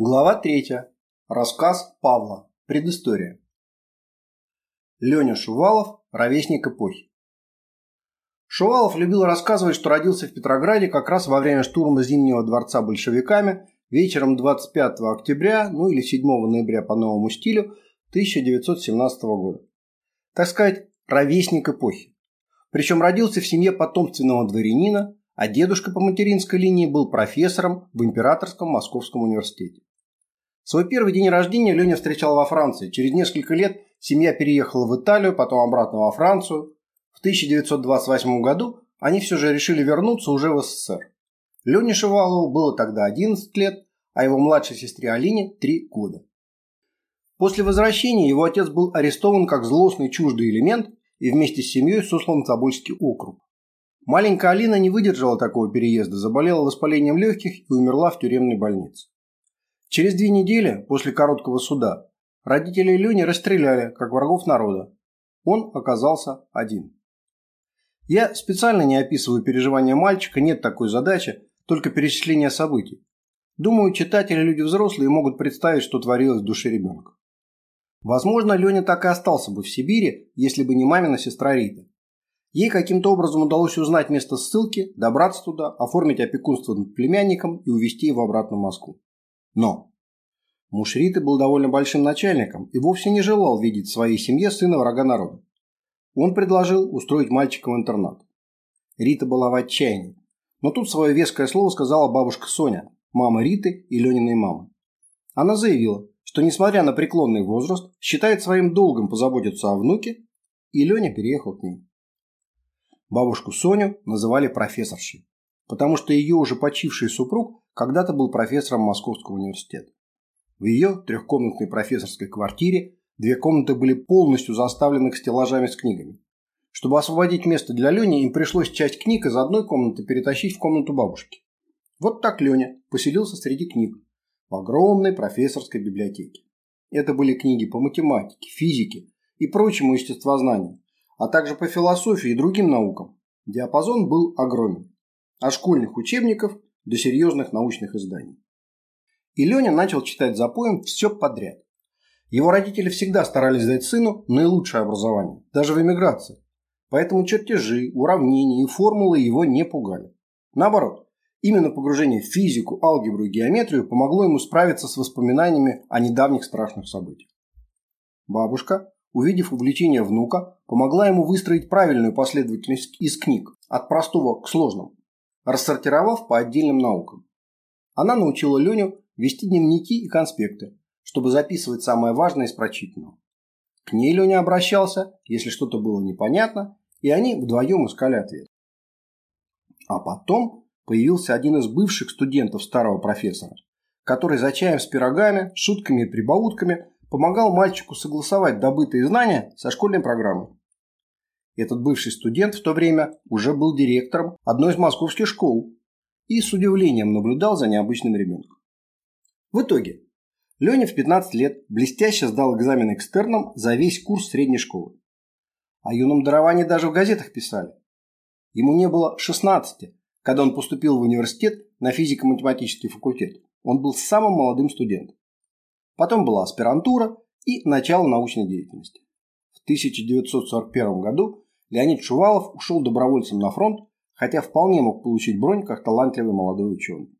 Глава 3. Рассказ Павла. Предыстория. Леня Шувалов – ровесник эпохи. Шувалов любил рассказывать, что родился в Петрограде как раз во время штурма Зимнего дворца большевиками вечером 25 октября, ну или 7 ноября по новому стилю 1917 года. Так сказать, ровесник эпохи. Причем родился в семье потомственного дворянина, а дедушка по материнской линии был профессором в Императорском Московском университете. Свой первый день рождения Леня встречал во Франции. Через несколько лет семья переехала в Италию, потом обратно во Францию. В 1928 году они все же решили вернуться уже в СССР. Лене Шевалову было тогда 11 лет, а его младшей сестре Алине 3 года. После возвращения его отец был арестован как злостный чуждый элемент и вместе с семьей сослан в Тобольский округ. Маленькая Алина не выдержала такого переезда, заболела воспалением легких и умерла в тюремной больнице. Через две недели после короткого суда родители Лени расстреляли, как врагов народа. Он оказался один. Я специально не описываю переживания мальчика, нет такой задачи, только перечисление событий. Думаю, читатели, люди взрослые, могут представить, что творилось в душе ребенка. Возможно, Леня так и остался бы в Сибири, если бы не мамина сестра Рита. Ей каким-то образом удалось узнать место ссылки, добраться туда, оформить опекунство над племянником и увезти его обратно в Москву. Но муж Риты был довольно большим начальником и вовсе не желал видеть в своей семье сына врага народа. Он предложил устроить мальчика в интернат. Рита была в отчаянии. Но тут свое веское слово сказала бабушка Соня, мама Риты и Лениной мамы. Она заявила, что несмотря на преклонный возраст, считает своим долгом позаботиться о внуке, и Леня переехал к ней. Бабушку Соню называли профессоршей, потому что ее уже почивший супруг когда-то был профессором Московского университета. В ее трехкомнатной профессорской квартире две комнаты были полностью заставлены стеллажами с книгами. Чтобы освободить место для Лени, им пришлось часть книг из одной комнаты перетащить в комнату бабушки. Вот так Леня поселился среди книг в огромной профессорской библиотеке. Это были книги по математике, физике и прочему естествознанию, а также по философии и другим наукам. Диапазон был огромен. От школьных учебников до серьезных научных изданий. И Леня начал читать за поем все подряд. Его родители всегда старались дать сыну наилучшее образование, даже в эмиграции. Поэтому чертежи, уравнения и формулы его не пугали. Наоборот, именно погружение в физику, алгебру и геометрию помогло ему справиться с воспоминаниями о недавних страшных событиях. Бабушка, увидев увлечение внука, помогла ему выстроить правильную последовательность из книг, от простого к сложному рассортировав по отдельным наукам. Она научила Леню вести дневники и конспекты, чтобы записывать самое важное из прочитанного. К ней Леня обращался, если что-то было непонятно, и они вдвоем искали ответ. А потом появился один из бывших студентов старого профессора, который за чаем с пирогами, шутками и прибаутками помогал мальчику согласовать добытые знания со школьной программой. Этот бывший студент в то время уже был директором одной из московских школ и с удивлением наблюдал за необычным ребенком. В итоге Леня в 15 лет блестяще сдал экзамен экстерном за весь курс средней школы. О юном даровании даже в газетах писали. Ему не было 16, когда он поступил в университет на физико-математический факультет. Он был самым молодым студентом. Потом была аспирантура и начало научной деятельности. В 1941 году Леонид Шувалов ушел добровольцем на фронт, хотя вполне мог получить бронь как талантливый молодой ученый.